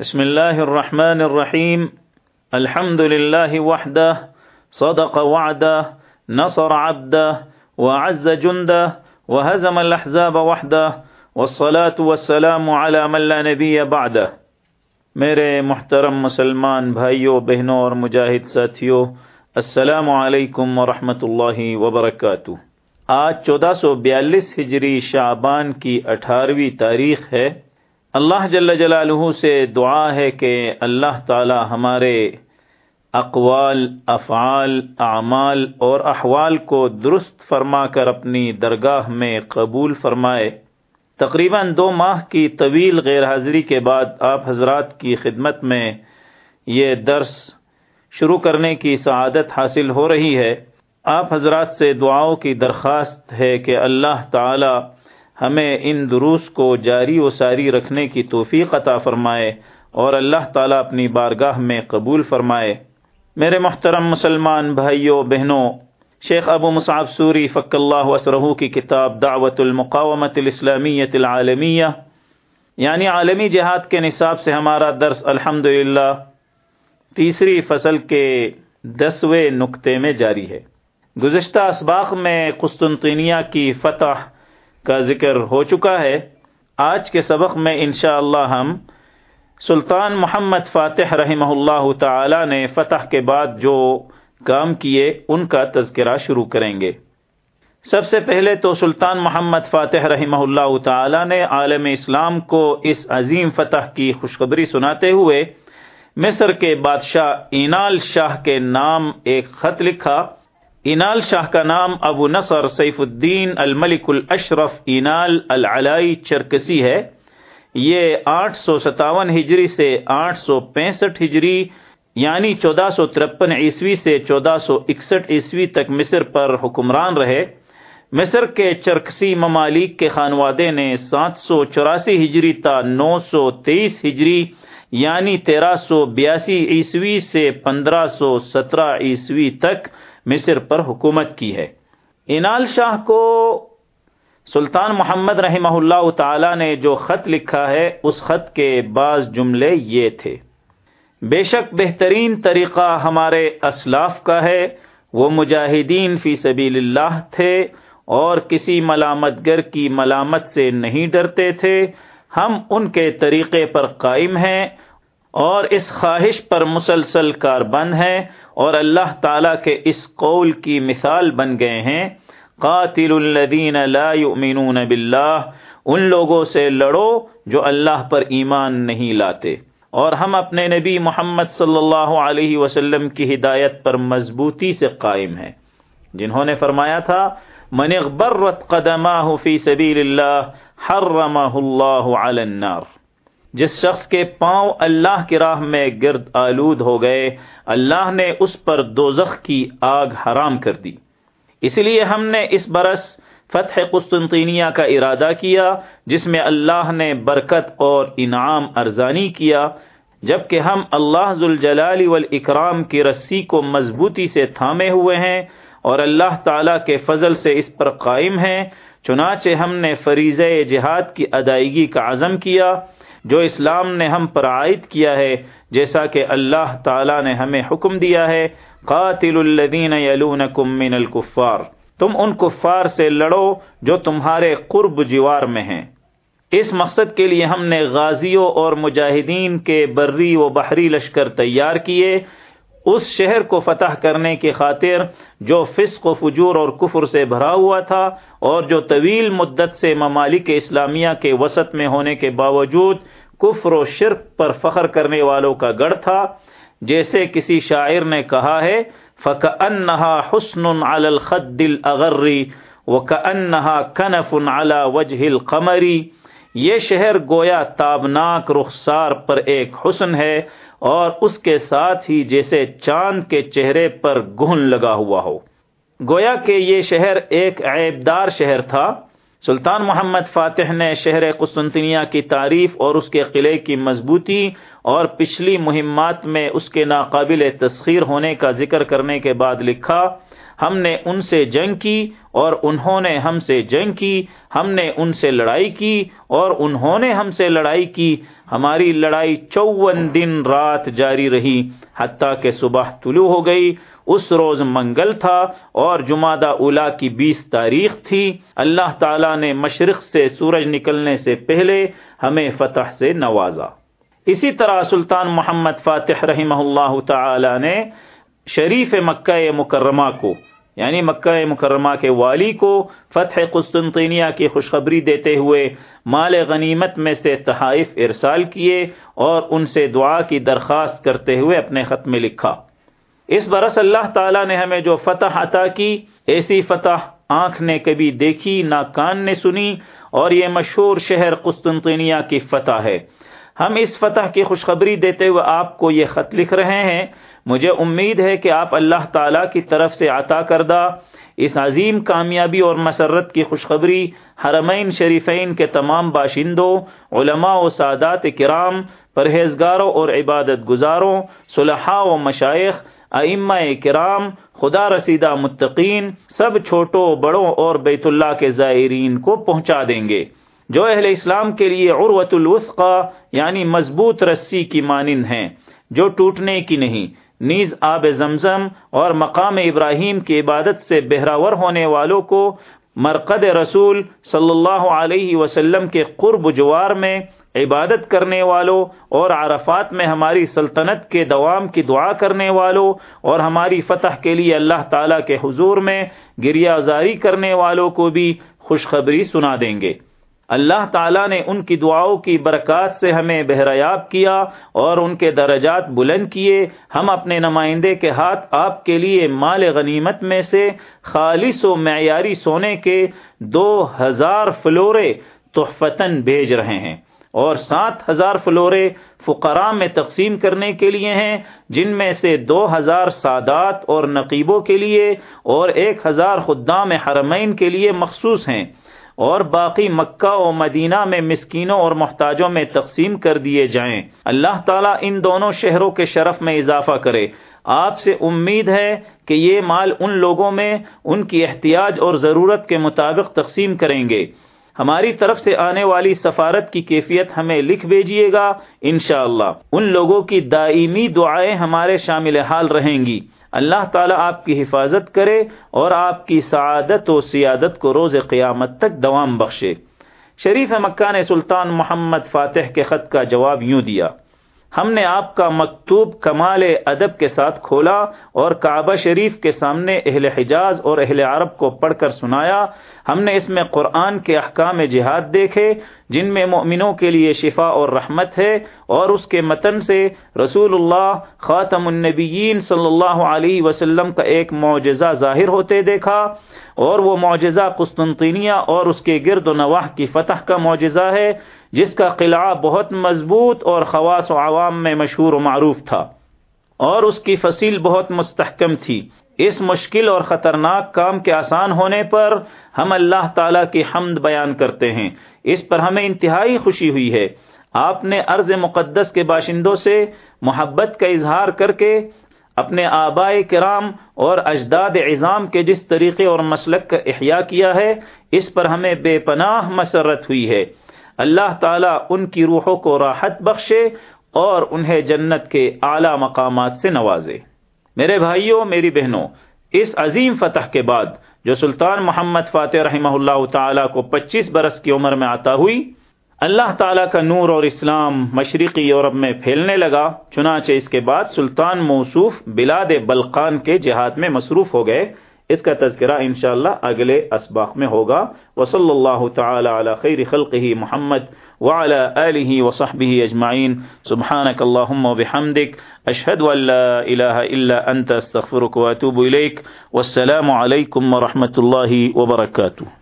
بسم الله الرحمن الرحيم الحمد لله وحده صدق وعده نصر عبده وعز جنده وهزم الأحزاب وحده والصلاة والسلام على من لا نبي بعده میرے محترم مسلمان بھائیوں بہنوں اور مجاہد ساتھیوں السلام علیکم ورحمۃ اللہ وبرکاتہ۔ آج چودہ سو بیالیس ہجری شعبان کی اٹھارہویں تاریخ ہے۔ اللہ جل جلالہ سے دعا ہے کہ اللہ تعالی ہمارے اقوال، افعال، اعمال اور احوال کو درست فرما کر اپنی درگاہ میں قبول فرمائے۔ تقریباً دو ماہ کی طویل غیر حاضری کے بعد آپ حضرات کی خدمت میں یہ درس شروع کرنے کی سعادت حاصل ہو رہی ہے۔ آپ حضرات سے دعاؤں کی درخواست ہے کہ اللہ تعالی ہمیں ان دروس کو جاری و ساری رکھنے کی توفیق عطا فرمائے اور اللہ تعالیٰ اپنی بارگاہ میں قبول فرمائے۔ میرے محترم مسلمان بھائیوں بہنوں، شیخ ابو مصعب سوری فق اللہ وسرہ کی کتاب دعوت المقامت الاسلامیت العالمیہ یعنی عالمی جہاد کے نصاب سے ہمارا درس الحمد تیسری فصل کے دسویں نقطے میں جاری ہے۔ گزشتہ اسباق میں قسطنطینیہ کی فتح کا ذکر ہو چکا ہے۔ آج کے سبق میں انشاءاللہ اللہ ہم سلطان محمد فاتح رحمہ اللہ تعالی نے فتح کے بعد جو کام کیے، ان کا تذکرہ شروع کریں گے۔ سب سے پہلے تو سلطان محمد فاتح رحمہ اللہ تعالی نے عالم اسلام کو اس عظیم فتح کی خوشخبری سناتے ہوئے مصر کے بادشاہ اینال شاہ کے نام ایک خط لکھا۔ اینال شاہ کا نام ابو نصر سیف الدین الملک الاشرف اینال العلائی چرکسی ہے۔ یہ آٹھ سو ستاون ہجری سے آٹھ سو پینسٹھ ہجری یعنی چودہ سو ترپن عیسوی سے چودہ سو اکسٹھ عیسوی تک مصر پر حکمران رہے۔ مصر کے چرکسی ممالک کے خانوادے نے سات سو چوراسی ہجری تا نو سو تیئیس ہجری یعنی تیرہ سو بیاسی عیسوی سے پندرہ سو سترہ عیسوی تک مصر پر حکومت کی ہے۔ انال شاہ کو سلطان محمد رحمہ اللہ تعالی نے جو خط لکھا ہے، اس خط کے بعض جملے یہ تھے۔ بے شک بہترین طریقہ ہمارے اسلاف کا ہے، وہ مجاہدین فی سبیل اللہ تھے اور کسی ملامت گر کی ملامت سے نہیں ڈرتے تھے۔ ہم ان کے طریقے پر قائم ہیں اور اس خواہش پر مسلسل کار بند ہے اور اللہ تعالی کے اس قول کی مثال بن گئے ہیں۔ قاتل الذین لا یؤمنون باللہ، ان لوگوں سے لڑو جو اللہ پر ایمان نہیں لاتے۔ اور ہم اپنے نبی محمد صلی اللہ علیہ وسلم کی ہدایت پر مضبوطی سے قائم ہیں۔ جنہوں نے فرمایا تھا، من اغبرت قدماہ فی سبیل اللہ حرمہ اللہ علی النار جس شخص کے پاؤں اللہ کی راہ میں گرد آلود ہو گئے، اللہ نے اس پر دوزخ کی آگ حرام کر دی۔ اس لیے ہم نے اس برس فتح قسطنطینیہ کا ارادہ کیا، جس میں اللہ نے برکت اور انعام ارزانی کیا، جبکہ ہم اللہ ذوالجلال والاکرام کی رسی کو مضبوطی سے تھامے ہوئے ہیں اور اللہ تعالی کے فضل سے اس پر قائم ہیں، چنانچہ ہم نے فریض جہاد کی ادائیگی کا عزم کیا۔ جو اسلام نے ہم پر عائد کیا ہے، جیسا کہ اللہ تعالی نے ہمیں حکم دیا ہے، قاتل الذین یلونکم من الکفار، تم ان کفار سے لڑو جو تمہارے قرب جوار میں ہیں۔ اس مقصد کے لیے ہم نے غازیوں اور مجاہدین کے بری و بحری لشکر تیار کیے اس شہر کو فتح کرنے کی خاطر جو فسق و فجور اور کفر سے بھرا ہوا تھا اور جو طویل مدت سے ممالک اسلامیہ کے وسط میں ہونے کے باوجود کفر و شرک پر فخر کرنے والوں کا گڑھ تھا، جیسے کسی شاعر نے کہا ہے فق انہا حسن الخد اغری و انہا کنف على وجہ القمری یہ شہر گویا تابناک رخسار پر ایک حسن ہے اور اس کے ساتھ ہی جیسے چاند کے چہرے پر گہن لگا ہوا ہو۔ گویا کہ یہ شہر ایک عیبدار شہر تھا۔ سلطان محمد فاتح نے شہر قسطنطنیہ کی تعریف اور اس کے قلعے کی مضبوطی اور پچھلی مہمات میں اس کے ناقابل تسخیر ہونے کا ذکر کرنے کے بعد لکھا ہم نے ان سے جنگ کی اور انہوں نے ہم سے جنگ کی، ہم نے ان سے لڑائی کی اور انہوں نے ہم سے لڑائی کی۔ ہماری لڑائی چون دن رات جاری رہی، حتیٰ کہ صبح طلوع ہو گئی۔ اس روز منگل تھا اور جمادہ اولا کی بیس تاریخ تھی۔ اللہ تعالیٰ نے مشرق سے سورج نکلنے سے پہلے ہمیں فتح سے نوازا۔ اسی طرح سلطان محمد فاتح رحمہ اللہ تعالی نے شریف مکہ مکرمہ کو یعنی مکہ مکرمہ کے والی کو فتح قسطنطینیہ کی خوشخبری دیتے ہوئے مال غنیمت میں سے تحائف ارسال کیے اور ان سے دعا کی درخواست کرتے ہوئے اپنے خط میں لکھا۔ اس برس اللہ تعالی نے ہمیں جو فتح عطا کی، ایسی فتح آنکھ نے کبھی دیکھی، نہ کان نے سنی، اور یہ مشہور شہر قسطنطینیہ کی فتح ہے۔ ہم اس فتح کی خوشخبری دیتے ہوئے آپ کو یہ خط لکھ رہے ہیں۔ مجھے امید ہے کہ آپ اللہ تعالی کی طرف سے عطا کردہ اس عظیم کامیابی اور مسرت کی خوشخبری حرمین شریفین کے تمام باشندوں، علماء و سادات کرام، پرہیزگاروں اور عبادت گزاروں، صلحاء و مشائق ائمہ کرام، خدا رسیدہ متقین، سب چھوٹوں، بڑوں اور بیت اللہ کے زائرین کو پہنچا دیں گے۔ جو اہل اسلام کے لیے عروت الوثقہ یعنی مضبوط رسی کی مانند ہیں، جو ٹوٹنے کی نہیں نیز آب زمزم اور مقام ابراہیم کی عبادت سے بہراور ہونے والوں کو مرقد رسول صلی اللہ علیہ وسلم کے قرب جوار میں عبادت کرنے والوں اور عرفات میں ہماری سلطنت کے دوام کی دعا کرنے والوں اور ہماری فتح کے لیے اللہ تعالی کے حضور میں گریا زاری کرنے والوں کو بھی خوشخبری سنا دیں گے۔ اللہ تعالیٰ نے ان کی دعاؤں کی برکات سے ہمیں بہریاب کیا اور ان کے درجات بلند کیے۔ ہم اپنے نمائندے کے ہاتھ آپ کے لیے مال غنیمت میں سے خالص و معیاری سونے کے دو ہزار فلورے تحفتن بھیج رہے ہیں اور سات ہزار فلورے فقراء میں تقسیم کرنے کے لیے ہیں، جن میں سے دو ہزار سادات اور نقیبوں کے لیے اور ایک ہزار خدام حرمین کے لیے مخصوص ہیں۔ اور باقی مکہ و مدینہ میں مسکینوں اور محتاجوں میں تقسیم کر دیے جائیں۔ اللہ تعالیٰ ان دونوں شہروں کے شرف میں اضافہ کرے۔ آپ سے امید ہے کہ یہ مال ان لوگوں میں ان کی احتیاج اور ضرورت کے مطابق تقسیم کریں گے۔ ہماری طرف سے آنے والی سفارت کی کیفیت ہمیں لکھ بھیجیے گا انشاءاللہ۔ اللہ ان لوگوں کی دائمی دعائیں ہمارے شامل حال رہیں گی۔ اللہ تعالیٰ آپ کی حفاظت کرے اور آپ کی سعادت و سیادت کو روز قیامت تک دوام بخشے۔ شریف مکہ نے سلطان محمد فاتح کے خط کا جواب یوں دیا۔ ہم نے آپ کا مکتوب کمال ادب کے ساتھ کھولا اور کعبہ شریف کے سامنے اہل حجاز اور اہل عرب کو پڑھ کر سنایا۔ ہم نے اس میں قرآن کے احکام جہاد دیکھے، جن میں مؤمنوں کے لیے شفا اور رحمت ہے، اور اس کے متن سے رسول اللہ خاتم النبیین صلی اللہ علیہ وسلم کا ایک معجزہ ظاہر ہوتے دیکھا۔ اور وہ معجزہ قسطنطینیہ اور اس کے گرد و نواح کی فتح کا معجزہ ہے۔ جس کا قلعہ بہت مضبوط اور خواص و عوام میں مشہور و معروف تھا اور اس کی فصیل بہت مستحکم تھی۔ اس مشکل اور خطرناک کام کے آسان ہونے پر ہم اللہ تعالی کی حمد بیان کرتے ہیں۔ اس پر ہمیں انتہائی خوشی ہوئی ہے۔ آپ نے عرض مقدس کے باشندوں سے محبت کا اظہار کر کے اپنے آبائے کرام اور اجداد اعظام کے جس طریقے اور مسلک کا احیاء کیا ہے، اس پر ہمیں بے پناہ مسرت ہوئی ہے۔ اللہ تعالیٰ ان کی روحوں کو راحت بخشے اور انہیں جنت کے اعلی مقامات سے نوازے۔ میرے بھائیوں، میری بہنوں، اس عظیم فتح کے بعد جو سلطان محمد فاتح رحمہ اللہ تعالی کو پچیس برس کی عمر میں آتا ہوئی، اللہ تعالیٰ کا نور اور اسلام مشرقی یورپ میں پھیلنے لگا۔ چنانچہ اس کے بعد سلطان موصوف بلاد بلقان کے جہاد میں مصروف ہو گئے۔ اس کا تذکرہ انشاءاللہ اگلے اسباق میں ہوگا۔ وصلی اللہ تعالی علی خیر خلقہ محمد وعلى آلہ وصحبہ اجمعین۔ سبحانک اللہم وبحمدک اشہد ان لا الہ الا انت، استغفرک واتوب الیک۔ والسلام علیکم ورحمت اللہ وبرکاتہ۔